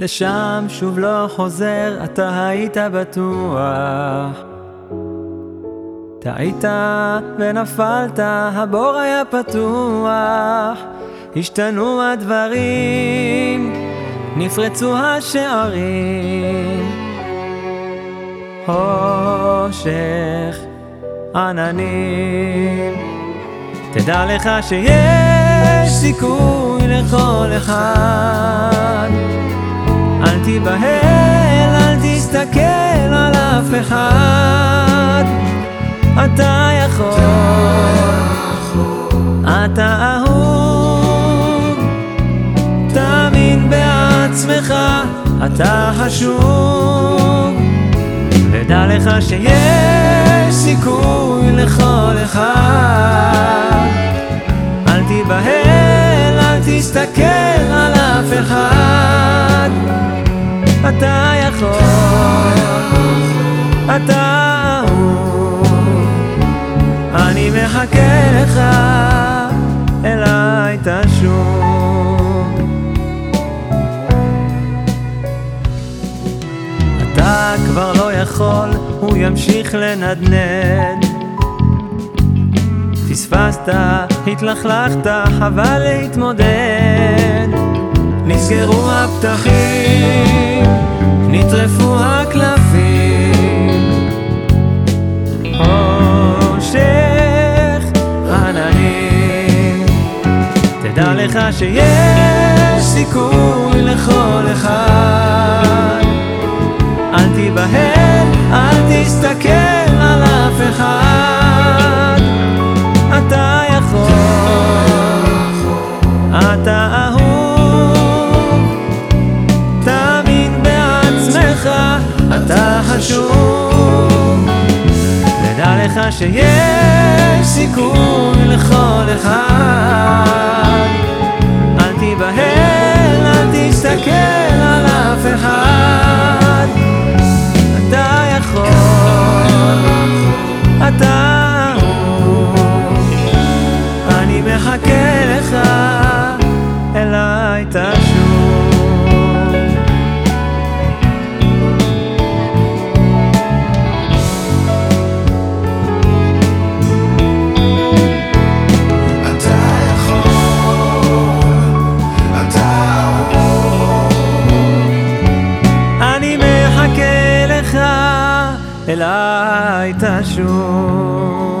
לשם שוב לא חוזר, אתה היית בטוח. טעית ונפלת, הבור היה פתוח. השתנו הדברים, נפרצו השערים. חושך, עננים. תדע לך שיש סיכוי לכל אחד. תיבהל, אל תסתכל על אף אחד. אתה יכול, אתה אהוב. תאמין בעצמך, אתה חשוב. ודע לך שיש סיכוי לכל אחד. אל תיבהל, אל תסתכל מחכה לך, אליי תשוב. אתה כבר לא יכול, הוא ימשיך לנדנד. פספסת, התלכלכת, חבל להתמודד. נסגרו הפתחים, נטרפו שיש סיכוי לכל אחד. אל תיבהל, אל תסתכל על אף אחד. אתה יכול, אתה אהוב. תאמין בעצמך, אתה חשוב. ודע לך שיש סיכוי לכל אחד. מחכה לך, אליי תשוב. אליי תשוב.